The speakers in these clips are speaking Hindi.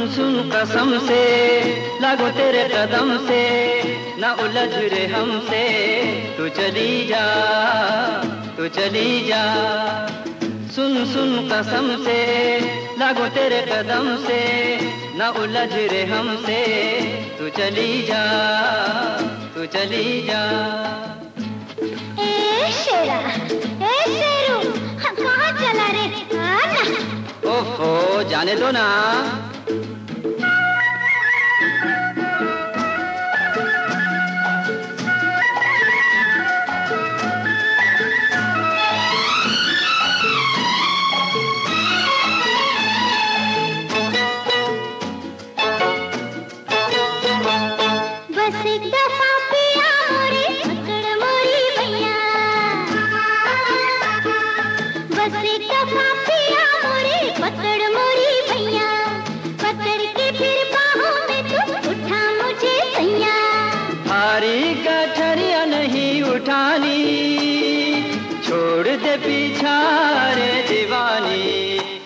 सुन सुन कसम से लागो तेरे कदम से ना उलझ रे हमसे। तू चली जा तू चली जा। सुन सुन कसम से लागो तेरे कदम से ना उलझ रे हमसे। तू चली जा तू चली जा। ए शेरा ए शेरू कहाँ चला रे? जाने दो ना।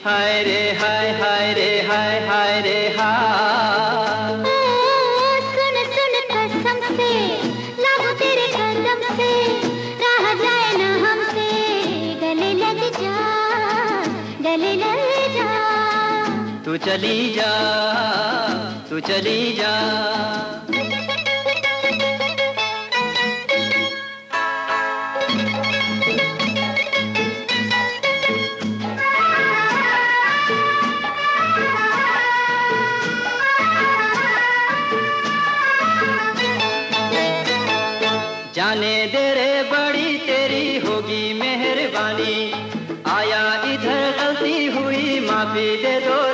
हाय रे हाय हाय रे हाय हाय रे हाय। तू चली जा, तू चली जा। जाने दे रे बड़ी तेरी होगी मेहरबानी। आया इधर गलती हुई, माफ़ी दे दो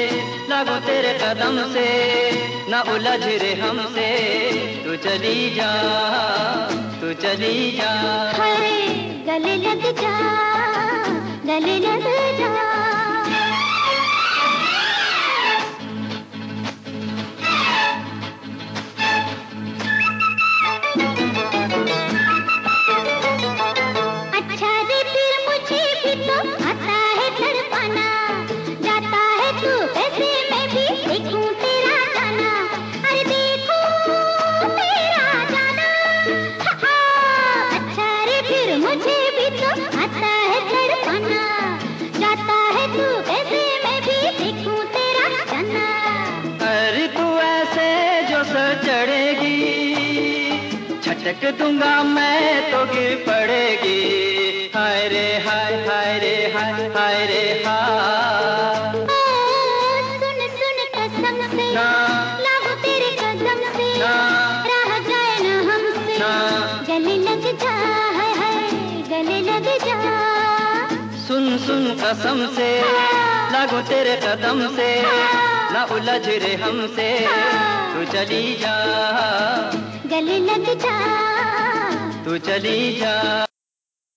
लागो तेरे कदम से ना उलझ रे हमसे। तू चली जा तू चली जा। छटक दूँगा मैं तो गिर पड़ेगी। हाय रे, हाय हाय रे, हाय हाय रे, हाय। सुन कसम से ना हमसे सुन कसम से, लागो तेरे कदम से, न उलझ रे हमसे, तू चली जा। गले लग जा। तू चली जा।